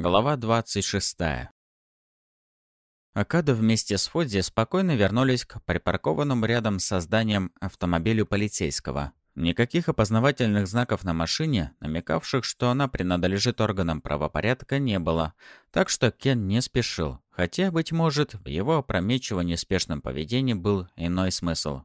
Глава 26. Акада вместе с Фодзи спокойно вернулись к припаркованному рядом с зданием автомобилю полицейского. Никаких опознавательных знаков на машине, намекавших, что она принадлежит органам правопорядка, не было, так что Кен не спешил, хотя, быть может, в его опрометчиво неспешном поведении был иной смысл.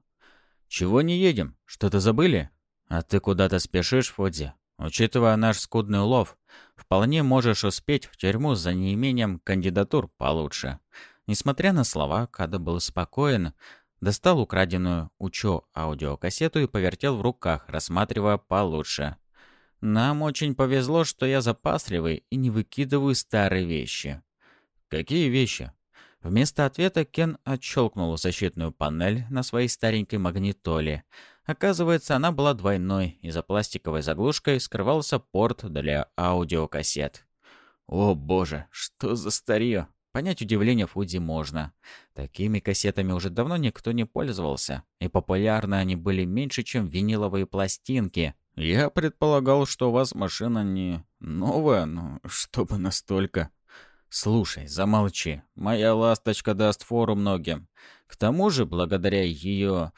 «Чего не едем? Что-то забыли?» «А ты куда-то спешишь, Фодзи?» Учитывая наш скудный улов, вполне можешь успеть в тюрьму за неимением кандидатур получше. Несмотря на слова, Када был спокоен, достал украденную Учо аудиокассету и повертел в руках, рассматривая получше. Нам очень повезло, что я запасливый и не выкидываю старые вещи. Какие вещи? Вместо ответа Кен отщелкнул защитную панель на своей старенькой магнитоле. Оказывается, она была двойной, и за пластиковой заглушкой скрывался порт для аудиокассет. О боже, что за старье! Понять удивление Фудзи можно. Такими кассетами уже давно никто не пользовался, и популярны они были меньше, чем виниловые пластинки. Я предполагал, что у вас машина не новая, но чтобы настолько... «Слушай, замолчи. Моя ласточка даст фору многим. К тому же, благодаря ее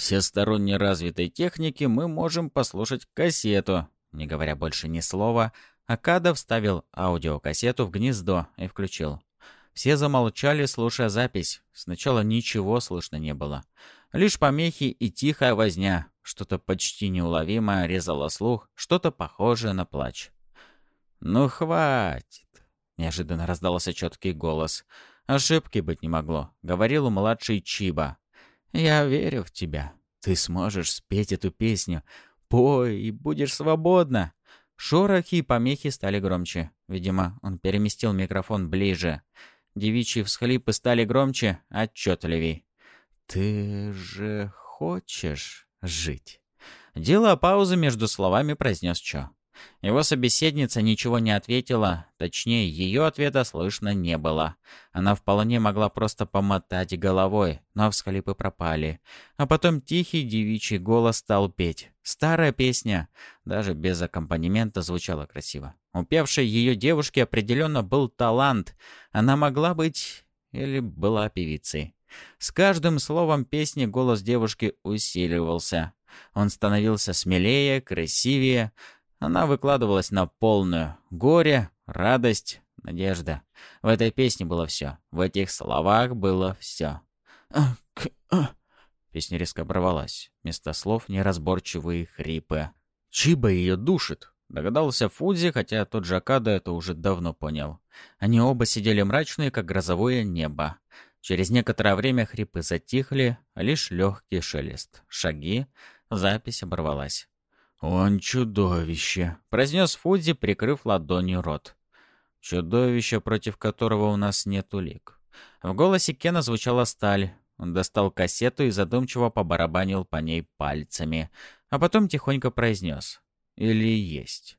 всесторонне развитой технике, мы можем послушать кассету». Не говоря больше ни слова, Акада вставил аудиокассету в гнездо и включил. Все замолчали, слушая запись. Сначала ничего слышно не было. Лишь помехи и тихая возня. Что-то почти неуловимое резало слух, что-то похожее на плач. «Ну, хватит!» Неожиданно раздался четкий голос. «Ошибки быть не могло», — говорил младший Чиба. «Я верю в тебя. Ты сможешь спеть эту песню. Пой, и будешь свободна». Шорохи и помехи стали громче. Видимо, он переместил микрофон ближе. Девичьи всхлипы стали громче, отчетливей. «Ты же хочешь жить?» Делая паузу между словами, произнес Чо. Его собеседница ничего не ответила, точнее, ее ответа слышно не было. Она вполне могла просто помотать головой, но всхлипы пропали. А потом тихий девичий голос стал петь. Старая песня, даже без аккомпанемента, звучала красиво. У певшей ее девушки определенно был талант. Она могла быть или была певицей. С каждым словом песни голос девушки усиливался. Он становился смелее, красивее, она выкладывалась на полную. Горе, радость, надежда. В этой песне было все. В этих словах было все. Песня резко оборвалась. Вместо слов неразборчивые хрипы. Чиба ее душит. Догадался Фудзи, хотя тот Жакада это уже давно понял. Они оба сидели мрачные, как грозовое небо. Через некоторое время хрипы затихли, лишь легкий шелест. Шаги. Запись оборвалась. «Он чудовище», — произнес Фудзи, прикрыв ладонью рот. «Чудовище, против которого у нас нет улик». В голосе Кена звучала сталь. Он достал кассету и задумчиво побарабанил по ней пальцами, а потом тихонько произнес «Или есть».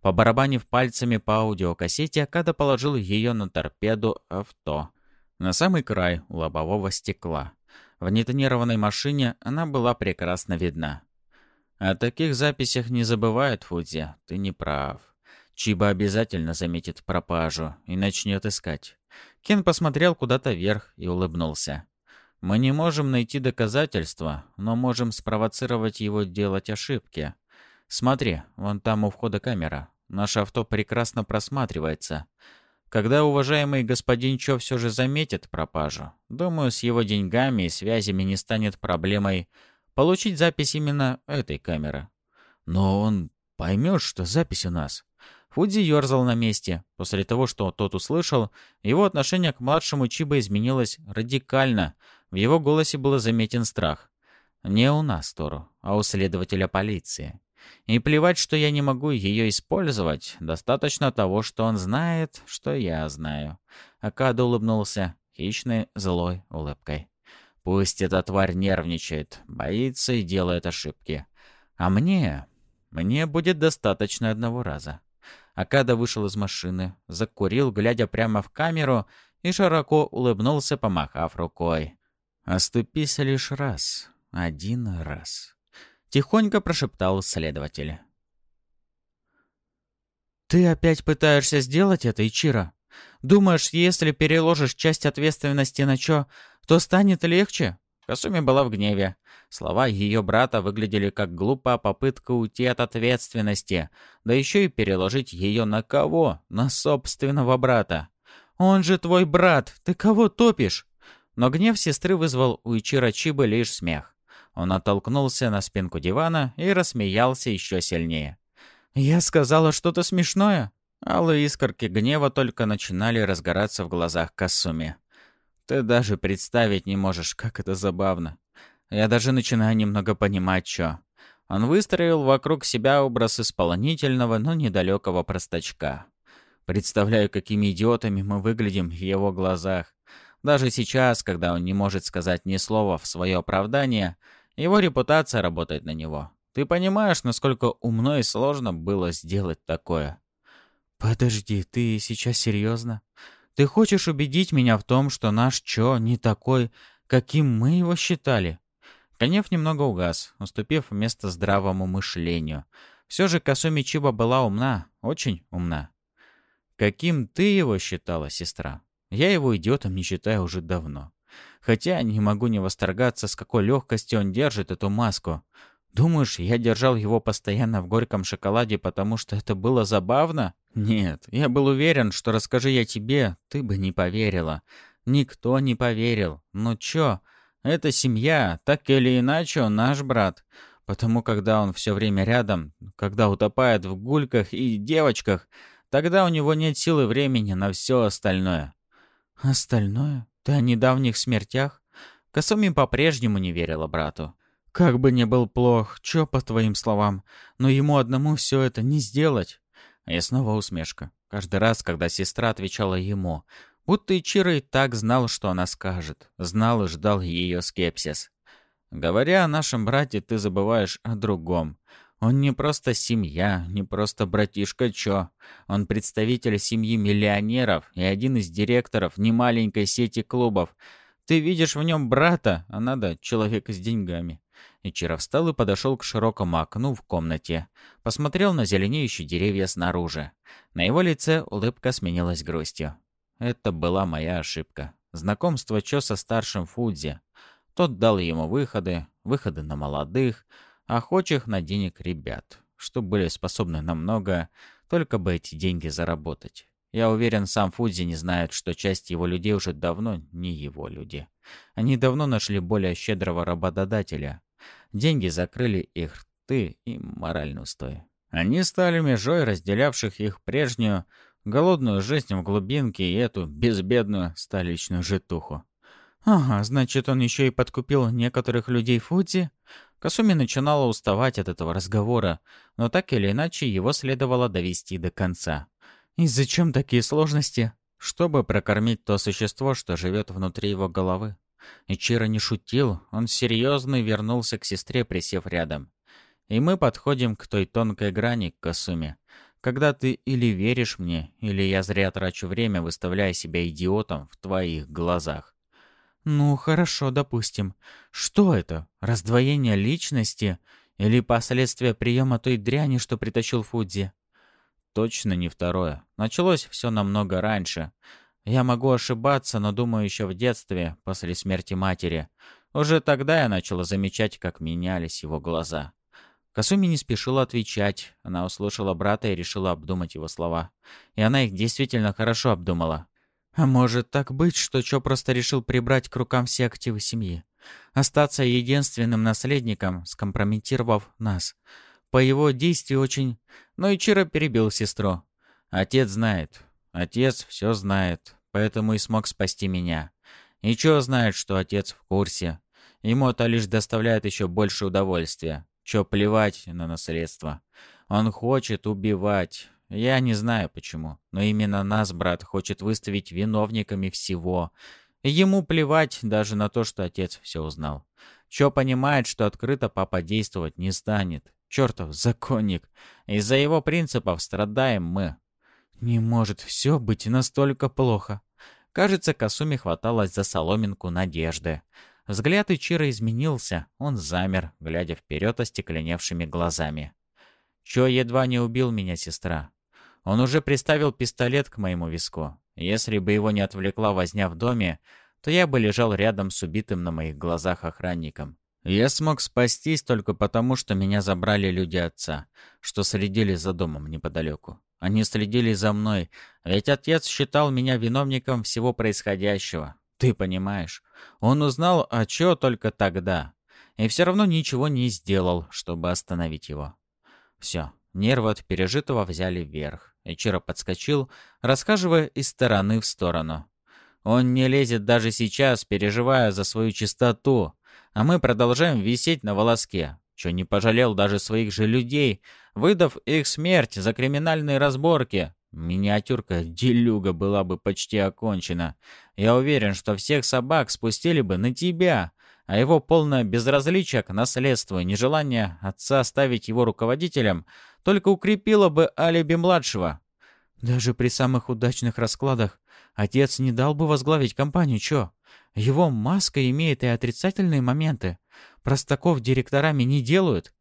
Побарабанив пальцами по аудиокассете, Акада положил ее на торпеду авто, на самый край лобового стекла. В нетонированной машине она была прекрасно видна. О таких записях не забывают, Фудзи. Ты не прав. Чиба обязательно заметит пропажу и начнет искать. Кен посмотрел куда-то вверх и улыбнулся. Мы не можем найти доказательства, но можем спровоцировать его делать ошибки. Смотри, вон там у входа камера. Наше авто прекрасно просматривается. Когда уважаемый господин Чо все же заметит пропажу, думаю, с его деньгами и связями не станет проблемой получить запись именно этой камеры. Но он поймет, что запись у нас. Фудзи ерзал на месте. После того, что тот услышал, его отношение к младшему Чиба изменилось радикально. В его голосе был заметен страх. Не у нас, Тору, а у следователя полиции. И плевать, что я не могу ее использовать, достаточно того, что он знает, что я знаю. Акада улыбнулся хищной злой улыбкой. Пусть эта тварь нервничает, боится и делает ошибки. А мне... Мне будет достаточно одного раза. Акада вышел из машины, закурил, глядя прямо в камеру, и широко улыбнулся, помахав рукой. «Оступись лишь раз. Один раз». Тихонько прошептал следователь. «Ты опять пытаешься сделать это, Ичиро? Думаешь, если переложишь часть ответственности на Чо, то станет легче?» Касуми была в гневе. Слова ее брата выглядели как глупая попытка уйти от ответственности, да еще и переложить ее на кого? На собственного брата. «Он же твой брат! Ты кого топишь?» Но гнев сестры вызвал у Ичиро Чибы лишь смех. Он оттолкнулся на спинку дивана и рассмеялся еще сильнее. «Я сказала что-то смешное?» Алые искорки гнева только начинали разгораться в глазах Касуми. «Ты даже представить не можешь, как это забавно. Я даже начинаю немного понимать, что...» Он выстроил вокруг себя образ исполнительного, но недалекого простачка. Представляю, какими идиотами мы выглядим в его глазах. Даже сейчас, когда он не может сказать ни слова в свое оправдание, его репутация работает на него. Ты понимаешь, насколько умно и сложно было сделать такое? Подожди, ты сейчас серьезно? Ты хочешь убедить меня в том, что наш Чо не такой, каким мы его считали? Гнев немного угас, уступив место здравому мышлению. Все же Касуми Чиба была умна, очень умна. Каким ты его считала, сестра? Я его идиотом не считаю уже давно. Хотя не могу не восторгаться, с какой легкостью он держит эту маску. Думаешь, я держал его постоянно в горьком шоколаде, потому что это было забавно? Нет, я был уверен, что расскажи я тебе, ты бы не поверила. Никто не поверил. Ну чё, это семья, так или иначе наш брат. Потому когда он все время рядом, когда утопает в гульках и девочках, тогда у него нет силы времени на все остальное. Остальное? Ты о недавних смертях? Касуми по-прежнему не верила брату. Как бы ни был плох, чё по твоим словам, но ему одному все это не сделать. И снова усмешка. Каждый раз, когда сестра отвечала ему, будто Ичиро и так знал, что она скажет. Знал и ждал ее скепсис. Говоря о нашем брате, ты забываешь о другом. Он не просто семья, не просто братишка Чо. Он представитель семьи миллионеров и один из директоров немаленькой сети клубов. Ты видишь в нем брата, а надо человека с деньгами. Ичиро встал и подошел к широкому окну в комнате. Посмотрел на зеленеющие деревья снаружи. На его лице улыбка сменилась грустью. Это была моя ошибка. Знакомство Чо со старшим Фудзи. Тот дал ему выходы, выходы на молодых, охочих на денег ребят, что были способны на многое, только бы эти деньги заработать. Я уверен, сам Фудзи не знает, что часть его людей уже давно не его люди. Они давно нашли более щедрого работодателя, Деньги закрыли их рты и моральный устой. Они стали межой, разделявших их прежнюю, голодную жизнь в глубинке и эту безбедную столичную житуху. Ага, значит, он еще и подкупил некоторых людей Фудзи? Касуми начинала уставать от этого разговора, но так или иначе его следовало довести до конца. И зачем такие сложности? Чтобы прокормить то существо, что живет внутри его головы. Ичиро не шутил, он серьезно вернулся к сестре, присев рядом. И мы подходим к той тонкой грани, к Касуме, когда ты или веришь мне, или я зря трачу время, выставляя себя идиотом в твоих глазах. Ну, хорошо, допустим. Что это? Раздвоение личности? Или последствия приема той дряни, что притащил Фудзи? Точно не второе. Началось все намного раньше. Я могу ошибаться, но думаю, еще в детстве, после смерти матери. Уже тогда я начала замечать, как менялись его глаза. Касуми не спешила отвечать. Она услышала брата и решила обдумать его слова. И она их действительно хорошо обдумала. А может так быть, что Чо просто решил прибрать к рукам все активы семьи? Остаться единственным наследником, скомпрометировав нас. По его действию очень... Но Ичиро перебил сестру. Отец знает. Отец все знает поэтому и смог спасти меня. И чё знает, что отец в курсе. Ему это лишь доставляет еще больше удовольствия. Чё плевать на наследство. Он хочет убивать. Я не знаю почему, но именно нас брат хочет выставить виновниками всего. ему плевать даже на то, что отец все узнал. Чё понимает, что открыто папа действовать не станет. Чертов законник. Из-за его принципов страдаем мы. Не может все быть настолько плохо. Кажется, Касуми хваталась за соломинку надежды. Взгляд Ичира изменился, он замер, глядя вперед остекленевшими глазами. «Чё едва не убил меня, сестра? Он уже приставил пистолет к моему виску. Если бы его не отвлекла возня в доме, то я бы лежал рядом с убитым на моих глазах охранником. Я смог спастись только потому, что меня забрали люди отца, что следили за домом неподалеку. Они следили за мной, ведь отец считал меня виновником всего происходящего. Ты понимаешь? Он узнал о чё только тогда. И все равно ничего не сделал, чтобы остановить его. Все, нервы от пережитого взяли вверх. Ичиро подскочил, расхаживая из стороны в сторону. Он не лезет даже сейчас, переживая за свою чистоту, а мы продолжаем висеть на волоске, что не пожалел даже своих же людей, выдав их смерть за криминальные разборки. Миниатюрка Делюга была бы почти окончена. Я уверен, что всех собак спустили бы на тебя, а его полное безразличие к наследству и нежелание отца ставить его руководителем только укрепило бы алиби младшего. Даже при самых удачных раскладах отец не дал бы возглавить компанию, чё? Его маска имеет и отрицательные моменты. Простаков директорами не делают.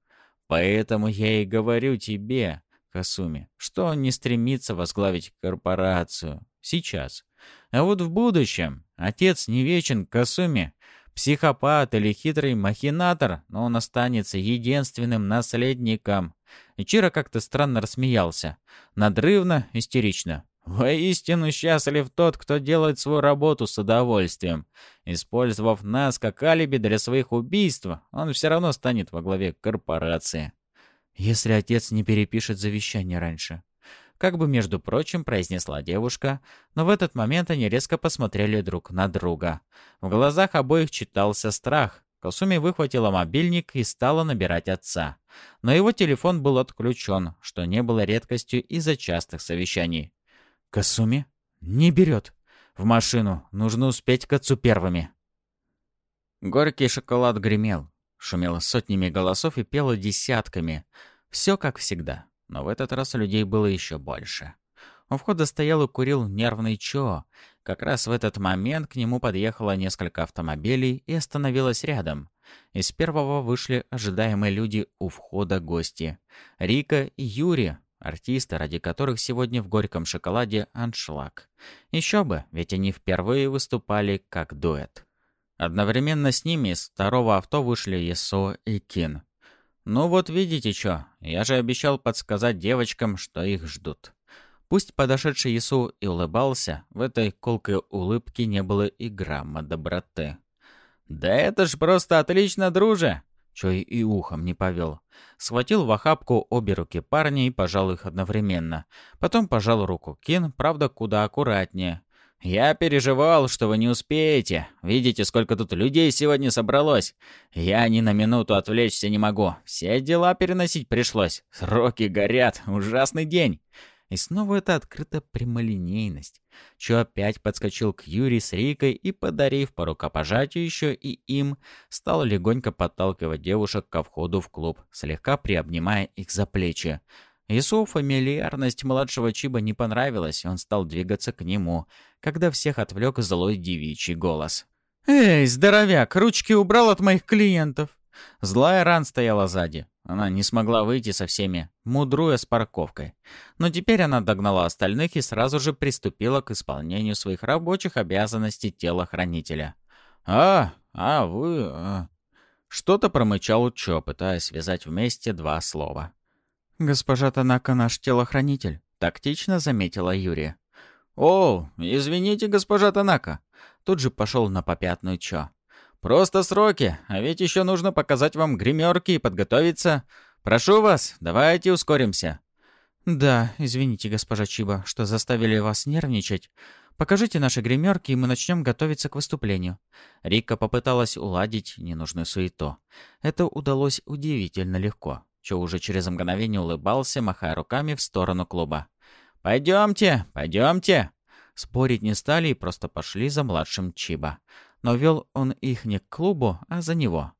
Поэтому я и говорю тебе, Касуми, что он не стремится возглавить корпорацию. Сейчас. А вот в будущем отец не вечен Касуми. Психопат или хитрый махинатор, но он останется единственным наследником. Ичиро как-то странно рассмеялся. Надрывно, истерично. Воистину счастлив тот, кто делает свою работу с удовольствием. Использовав нас как алиби для своих убийств, он все равно станет во главе корпорации. Если отец не перепишет завещание раньше. Как бы, между прочим, произнесла девушка, но в этот момент они резко посмотрели друг на друга. В глазах обоих читался страх. Косуми выхватила мобильник и стала набирать отца. Но его телефон был отключен, что не было редкостью из-за частых совещаний. Касуми? Не берет. В машину. Нужно успеть к отцу первыми. Горький шоколад гремел. Шумело сотнями голосов и пело десятками. Все как всегда. Но в этот раз людей было еще больше. У входа стоял и курил нервный Чо. Как раз в этот момент к нему подъехало несколько автомобилей и остановилось рядом. Из первого вышли ожидаемые люди у входа гости. Рика и Юрий, Артисты, ради которых сегодня в горьком шоколаде аншлаг. Еще бы, ведь они впервые выступали как дуэт. Одновременно с ними из второго авто вышли Есо и Кин. «Ну вот видите что, я же обещал подсказать девочкам, что их ждут». Пусть подошедший Есу и улыбался, в этой колкой улыбке не было и грамма доброты. «Да это ж просто отлично, друже!» Чой и ухом не повел. Схватил в охапку обе руки парня и пожал их одновременно. Потом пожал руку Кин, правда, куда аккуратнее. «Я переживал, что вы не успеете. Видите, сколько тут людей сегодня собралось. Я ни на минуту отвлечься не могу. Все дела переносить пришлось. Сроки горят. Ужасный день». И снова эта открытая прямолинейность. Чо опять подскочил к Юре с Рикой и, подарив по рукопожатию еще и им, стал легонько подталкивать девушек ко входу в клуб, слегка приобнимая их за плечи. Ису фамильярность младшего Чиба не понравилась, он стал двигаться к нему, когда всех отвлек злой девичий голос. «Эй, здоровяк, ручки убрал от моих клиентов!» Злая Ран стояла сзади. Она не смогла выйти со всеми, мудруя с парковкой. Но теперь она догнала остальных и сразу же приступила к исполнению своих рабочих обязанностей телохранителя. «А, а вы...» а... Что-то промычал Чо, пытаясь связать вместе два слова. «Госпожа Танака наш телохранитель», — тактично заметила Юрия. «О, извините, госпожа Танака». Тут же пошел на попятную Чо. «Просто сроки, а ведь еще нужно показать вам гримерки и подготовиться. Прошу вас, давайте ускоримся». «Да, извините, госпожа Чиба, что заставили вас нервничать. Покажите наши гримерки, и мы начнем готовиться к выступлению». Рика попыталась уладить ненужную суету. Это удалось удивительно легко. Чо уже через мгновение улыбался, махая руками в сторону клуба. «Пойдемте, пойдемте!» Спорить не стали и просто пошли за младшим Чиба но вел он их не к клубу, а за него.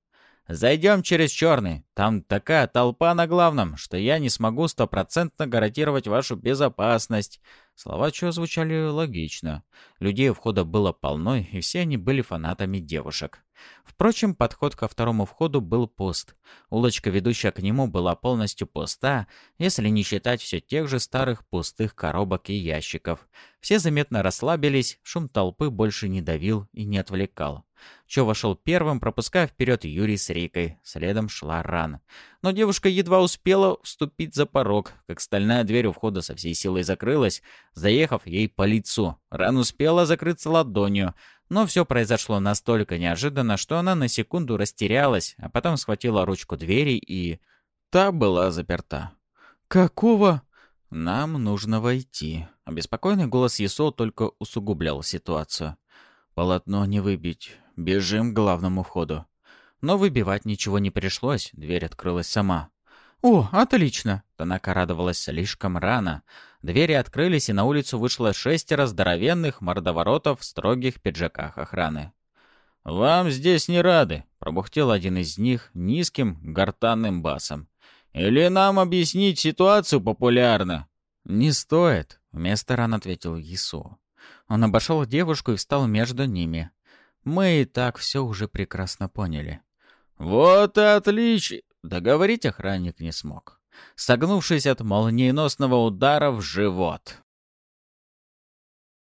«Зайдем через черный. Там такая толпа на главном, что я не смогу стопроцентно гарантировать вашу безопасность. Слова Чо звучали логично. Людей у входа было полно, и все они были фанатами девушек. Впрочем, подход ко второму входу был пуст. Улочка, ведущая к нему, была полностью пуста, если не считать все тех же старых пустых коробок и ящиков. Все заметно расслабились, шум толпы больше не давил и не отвлекал. Чо вошел первым, пропуская вперед Юрий с Рикой. Следом шла Ран. Но девушка едва успела вступить за порог, как стальная дверь у входа со всей силой закрылась, заехав ей по лицу. Ран успела закрыться ладонью, но все произошло настолько неожиданно, что она на секунду растерялась, а потом схватила ручку двери и... Та была заперта. «Какого?» «Нам нужно войти». Обеспокоенный голос Есо только усугублял ситуацию. «Полотно не выбить. Бежим к главному входу». Но выбивать ничего не пришлось, дверь открылась сама. «О, отлично!» Танака радовалась слишком рано. Двери открылись, и на улицу вышло шестеро здоровенных мордоворотов в строгих пиджаках охраны. «Вам здесь не рады», — пробухтел один из них низким гортанным басом. «Или нам объяснить ситуацию популярно?» «Не стоит», — вместо ран ответил Ису. Он обошел девушку и встал между ними. Мы и так все уже прекрасно поняли. «Вот и отлично!» Договорить охранник не смог, согнувшись от молниеносного удара в живот.